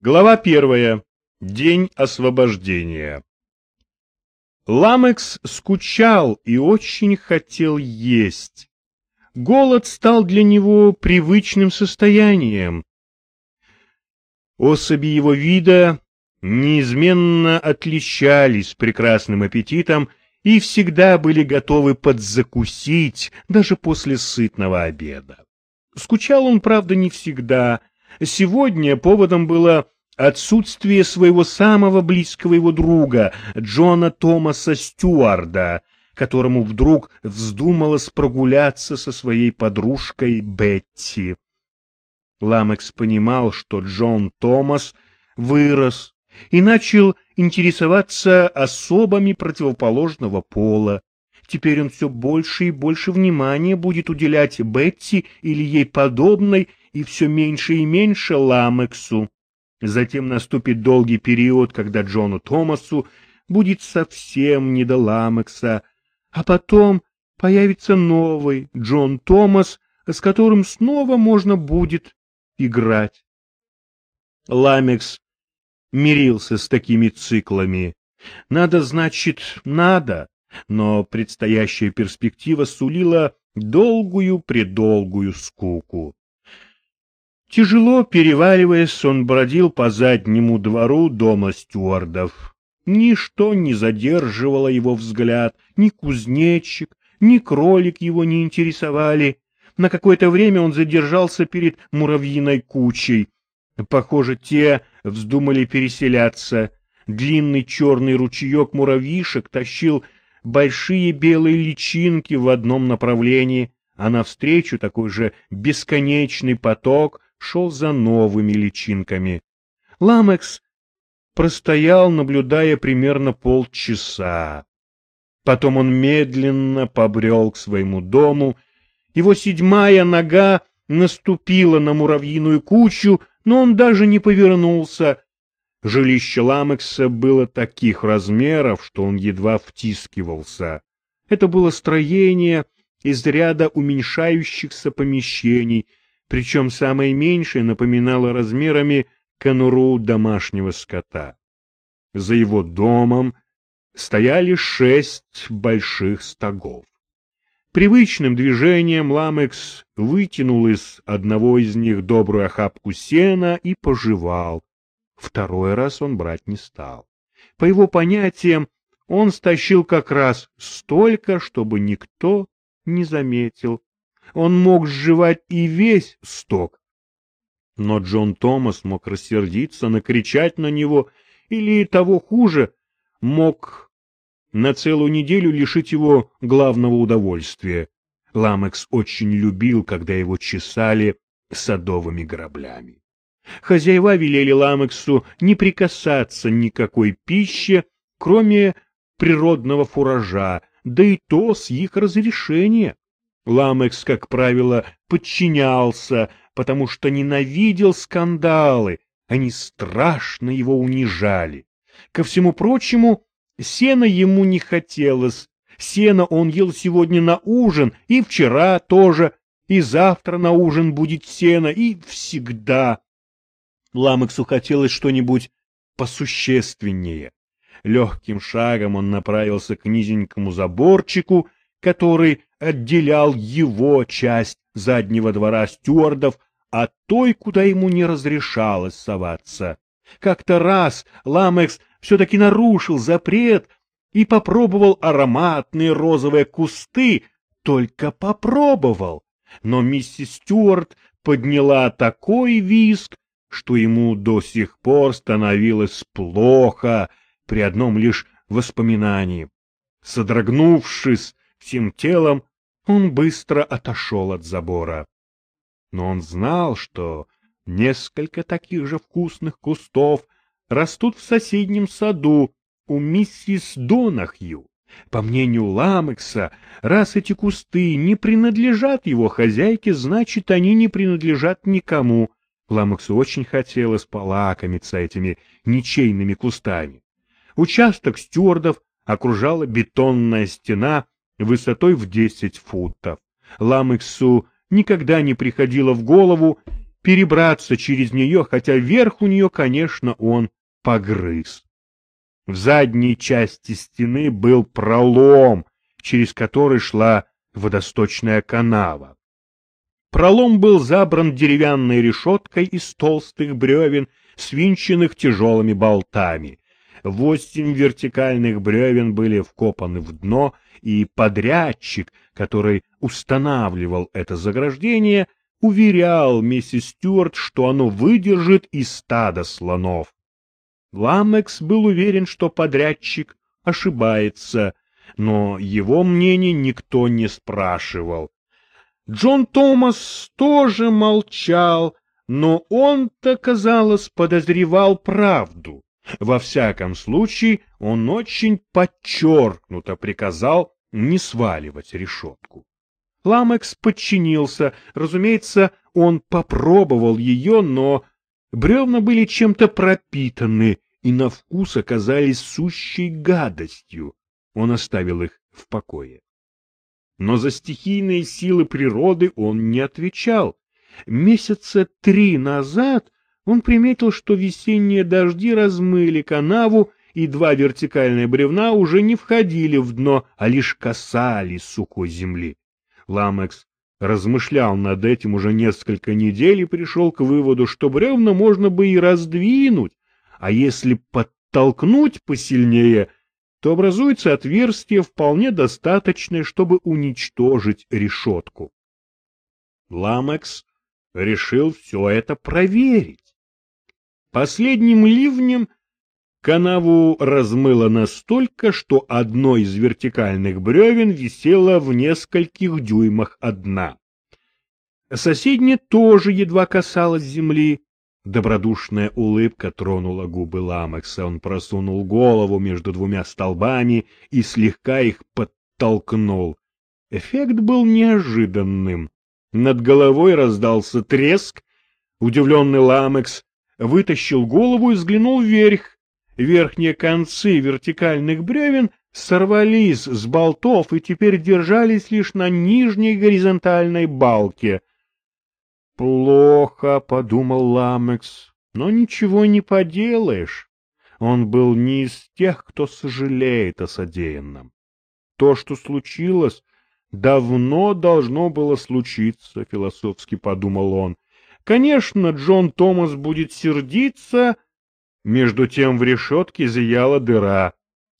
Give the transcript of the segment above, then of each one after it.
Глава первая. День освобождения. Ламекс скучал и очень хотел есть. Голод стал для него привычным состоянием. Особи его вида неизменно отличались прекрасным аппетитом и всегда были готовы подзакусить даже после сытного обеда. Скучал он, правда, не всегда, Сегодня поводом было отсутствие своего самого близкого его друга, Джона Томаса Стюарда, которому вдруг вздумалось прогуляться со своей подружкой Бетти. Ламекс понимал, что Джон Томас вырос и начал интересоваться особами противоположного пола. Теперь он все больше и больше внимания будет уделять Бетти или ей подобной и все меньше и меньше Ламексу. Затем наступит долгий период, когда Джону Томасу будет совсем не до Ламекса, а потом появится новый Джон Томас, с которым снова можно будет играть. Ламекс мирился с такими циклами. Надо, значит, надо, но предстоящая перспектива сулила долгую-предолгую скуку. Тяжело перевариваясь, он бродил по заднему двору дома стюардов. Ничто не задерживало его взгляд, ни кузнечик, ни кролик его не интересовали. На какое-то время он задержался перед муравьиной кучей. Похоже, те вздумали переселяться. Длинный черный ручеек муравьишек тащил большие белые личинки в одном направлении, а навстречу такой же бесконечный поток — шел за новыми личинками. Ламекс простоял, наблюдая примерно полчаса. Потом он медленно побрел к своему дому. Его седьмая нога наступила на муравьиную кучу, но он даже не повернулся. Жилище Ламекса было таких размеров, что он едва втискивался. Это было строение из ряда уменьшающихся помещений — причем самое меньшее напоминало размерами конуру домашнего скота. За его домом стояли шесть больших стогов. Привычным движением Ламекс вытянул из одного из них добрую охапку сена и пожевал. Второй раз он брать не стал. По его понятиям, он стащил как раз столько, чтобы никто не заметил, он мог сживать и весь сток. Но Джон Томас мог рассердиться, накричать на него, или того хуже, мог на целую неделю лишить его главного удовольствия. Ламекс очень любил, когда его чесали садовыми граблями. Хозяева велели Ламексу не прикасаться никакой пище, кроме природного фуража, да и то с их разрешения. Ламекс, как правило, подчинялся, потому что ненавидел скандалы, они страшно его унижали. Ко всему прочему, сена ему не хотелось, сена он ел сегодня на ужин, и вчера тоже, и завтра на ужин будет сено, и всегда. Ламексу хотелось что-нибудь посущественнее. Легким шагом он направился к низенькому заборчику, который отделял его часть заднего двора стюардов от той, куда ему не разрешалось соваться. Как-то раз Ламекс все-таки нарушил запрет и попробовал ароматные розовые кусты, только попробовал. Но миссис Стюарт подняла такой виск, что ему до сих пор становилось плохо при одном лишь воспоминании. Содрогнувшись всем телом, он быстро отошел от забора. Но он знал, что несколько таких же вкусных кустов растут в соседнем саду у миссис Донахью. По мнению Ламекса, раз эти кусты не принадлежат его хозяйке, значит, они не принадлежат никому. Ламексу очень хотелось полакомиться этими ничейными кустами. Участок стюардов окружала бетонная стена высотой в десять футов. Ламексу никогда не приходило в голову перебраться через нее, хотя верх у нее, конечно, он погрыз. В задней части стены был пролом, через который шла водосточная канава. Пролом был забран деревянной решеткой из толстых бревен, свинченных тяжелыми болтами. Восемь вертикальных бревен были вкопаны в дно, и подрядчик, который устанавливал это заграждение, уверял миссис Стюарт, что оно выдержит и стадо слонов. Ламекс был уверен, что подрядчик ошибается, но его мнение никто не спрашивал. Джон Томас тоже молчал, но он-то, казалось, подозревал правду. Во всяком случае, он очень подчеркнуто приказал не сваливать решетку. Ламекс подчинился. Разумеется, он попробовал ее, но бревна были чем-то пропитаны и на вкус оказались сущей гадостью. Он оставил их в покое. Но за стихийные силы природы он не отвечал. Месяца три назад он приметил, что весенние дожди размыли канаву, и два вертикальные бревна уже не входили в дно, а лишь касались сухой земли. Ламекс размышлял над этим уже несколько недель и пришел к выводу, что бревна можно бы и раздвинуть, а если подтолкнуть посильнее, то образуется отверстие вполне достаточное, чтобы уничтожить решетку. Ламекс решил все это проверить. Последним ливнем канаву размыло настолько, что одно из вертикальных бревен висело в нескольких дюймах от дна. Соседнее тоже едва касалось земли. Добродушная улыбка тронула губы Ламекса. Он просунул голову между двумя столбами и слегка их подтолкнул. Эффект был неожиданным. Над головой раздался треск. Удивленный Ламекс вытащил голову и взглянул вверх. Верхние концы вертикальных бревен сорвались с болтов и теперь держались лишь на нижней горизонтальной балке. «Плохо», — подумал Ламекс, — «но ничего не поделаешь». Он был не из тех, кто сожалеет о содеянном. То, что случилось, давно должно было случиться, — философски подумал он. Конечно, Джон Томас будет сердиться. Между тем в решетке зияла дыра.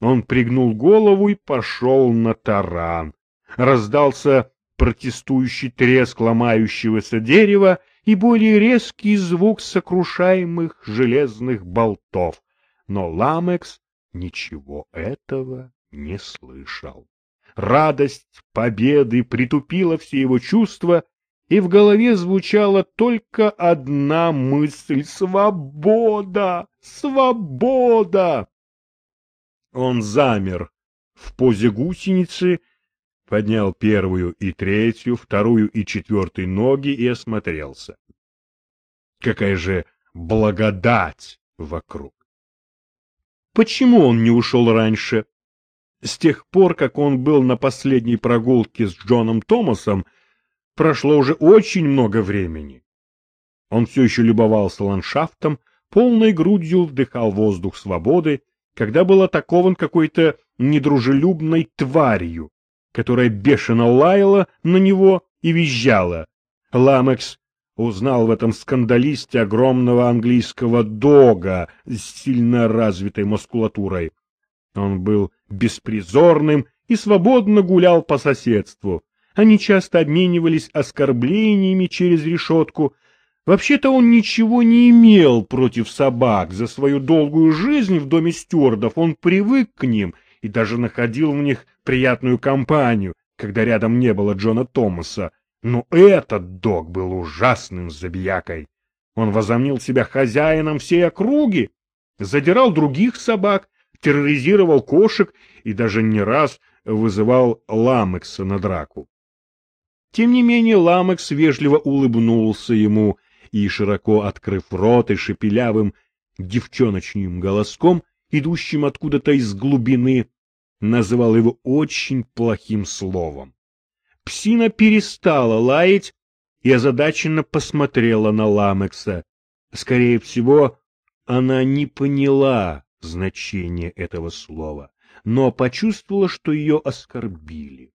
Он пригнул голову и пошел на таран. Раздался протестующий треск ломающегося дерева и более резкий звук сокрушаемых железных болтов. Но Ламекс ничего этого не слышал. Радость победы притупила все его чувства, и в голове звучала только одна мысль — «Свобода! Свобода!» Он замер в позе гусеницы, поднял первую и третью, вторую и четвертую ноги и осмотрелся. Какая же благодать вокруг! Почему он не ушел раньше? С тех пор, как он был на последней прогулке с Джоном Томасом, прошло уже очень много времени. Он все еще любовался ландшафтом, полной грудью вдыхал воздух свободы, когда был атакован какой-то недружелюбной тварью, которая бешено лаяла на него и визжала. Ламекс узнал в этом скандалисте огромного английского дога с сильно развитой мускулатурой. Он был беспризорным и свободно гулял по соседству. Они часто обменивались оскорблениями через решетку. Вообще-то он ничего не имел против собак. За свою долгую жизнь в доме стюардов он привык к ним и даже находил в них приятную компанию, когда рядом не было Джона Томаса. Но этот дог был ужасным забиякой. Он возомнил себя хозяином всей округи, задирал других собак, терроризировал кошек и даже не раз вызывал Ламекса на драку. Тем не менее Ламекс вежливо улыбнулся ему и, широко открыв рот и шепелявым девчоночным голоском, идущим откуда-то из глубины, называл его очень плохим словом. Псина перестала лаять и озадаченно посмотрела на Ламекса. Скорее всего, она не поняла значения этого слова, но почувствовала, что ее оскорбили.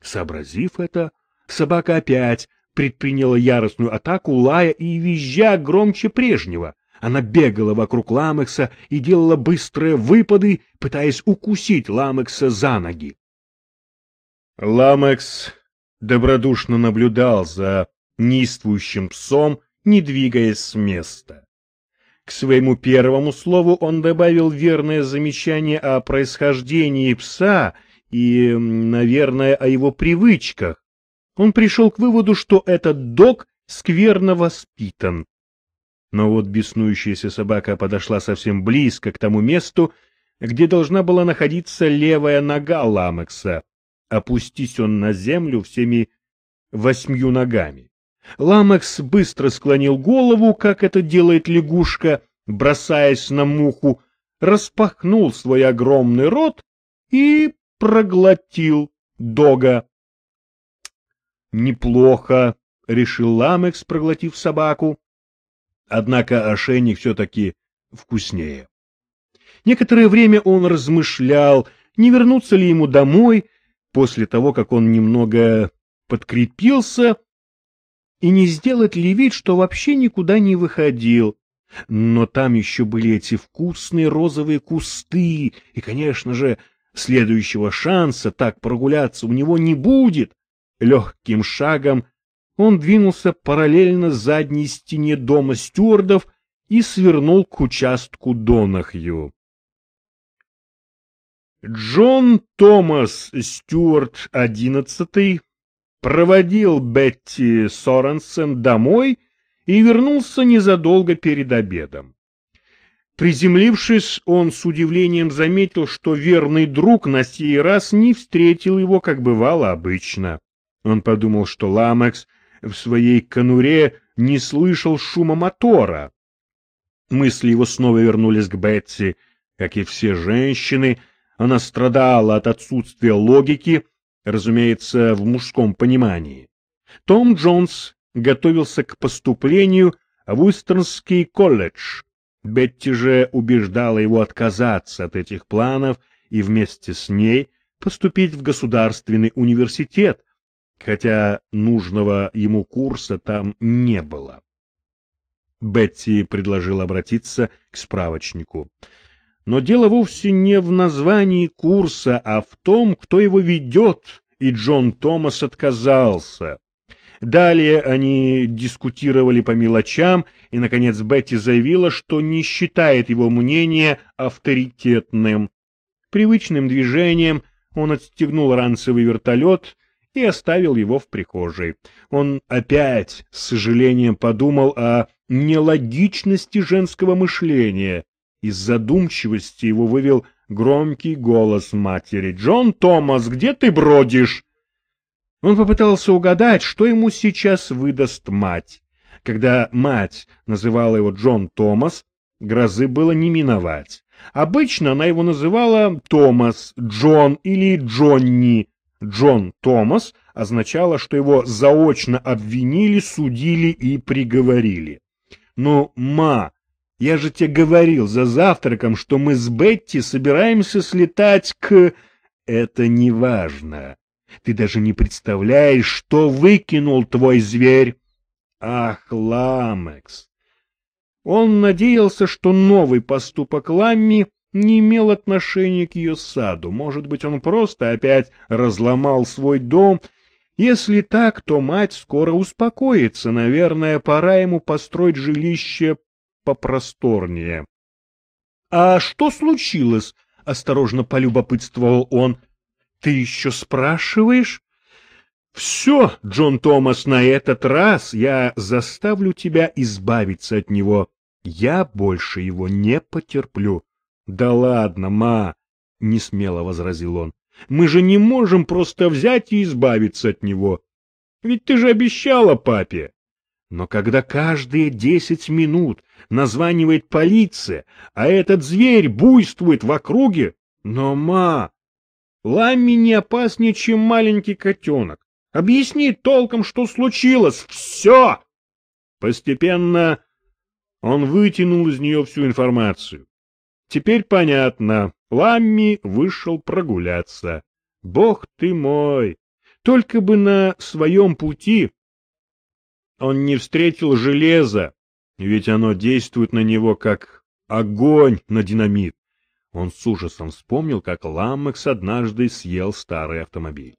Сообразив это, собака опять предприняла яростную атаку, лая и визжа громче прежнего. Она бегала вокруг Ламекса и делала быстрые выпады, пытаясь укусить Ламекса за ноги. Ламекс добродушно наблюдал за неистующим псом, не двигаясь с места. К своему первому слову он добавил верное замечание о происхождении пса и, наверное, о его привычках. Он пришел к выводу, что этот дог скверно воспитан. Но вот беснующаяся собака подошла совсем близко к тому месту, где должна была находиться левая нога Ламекса. Опустись он на землю всеми восьмью ногами. Ламекс быстро склонил голову, как это делает лягушка, бросаясь на муху, распахнул свой огромный рот и проглотил дога. «Неплохо», — решил Ламекс, проглотив собаку. Однако ошейник все-таки вкуснее. Некоторое время он размышлял, не вернуться ли ему домой, после того, как он немного подкрепился, и не сделать ли вид, что вообще никуда не выходил. Но там еще были эти вкусные розовые кусты, и, конечно же, следующего шанса так прогуляться у него не будет. Легким шагом он двинулся параллельно задней стене дома стюардов и свернул к участку Донахью. Джон Томас Стюарт XI проводил Бетти Соренсен домой и вернулся незадолго перед обедом. Приземлившись, он с удивлением заметил, что верный друг на сей раз не встретил его, как бывало обычно. Он подумал, что Ламекс в своей конуре не слышал шума мотора. Мысли его снова вернулись к Бетси. Как и все женщины, она страдала от отсутствия логики, разумеется, в мужском понимании. Том Джонс готовился к поступлению в Уистернский колледж. Бетти же убеждала его отказаться от этих планов и вместе с ней поступить в государственный университет, хотя нужного ему курса там не было. Бетти предложил обратиться к справочнику. Но дело вовсе не в названии курса, а в том, кто его ведет, и Джон Томас отказался. Далее они дискутировали по мелочам, и, наконец, Бетти заявила, что не считает его мнение авторитетным. Привычным движением он отстегнул ранцевый вертолет и оставил его в прихожей. Он опять с сожалением подумал о нелогичности женского мышления. Из задумчивости его вывел громкий голос матери. «Джон Томас, где ты бродишь?» Он попытался угадать, что ему сейчас выдаст мать. Когда мать называла его Джон Томас, грозы было не миновать. Обычно она его называла Томас, Джон или Джонни, Джон Томас означало, что его заочно обвинили, судили и приговорили. «Ну, ма, я же тебе говорил за завтраком, что мы с Бетти собираемся слетать к...» «Это не важно. Ты даже не представляешь, что выкинул твой зверь!» «Ах, Ламекс!» Он надеялся, что новый поступок Ламми не имел отношения к ее саду. Может быть, он просто опять разломал свой дом. Если так, то мать скоро успокоится. Наверное, пора ему построить жилище попросторнее. — А что случилось? — осторожно полюбопытствовал он. — Ты еще спрашиваешь? — Все, Джон Томас, на этот раз я заставлю тебя избавиться от него. Я больше его не потерплю. Да ладно, ма, не смело возразил он. Мы же не можем просто взять и избавиться от него. Ведь ты же обещала папе. Но когда каждые десять минут названивает полиция, а этот зверь буйствует в округе, но, ма, Ламми не опаснее, чем маленький котенок. Объясни толком, что случилось. Все! Постепенно он вытянул из нее всю информацию. Теперь понятно. Ламми вышел прогуляться. Бог ты мой! Только бы на своем пути он не встретил железа, ведь оно действует на него как огонь на динамит. Он с ужасом вспомнил, как Ламмекс однажды съел старый автомобиль.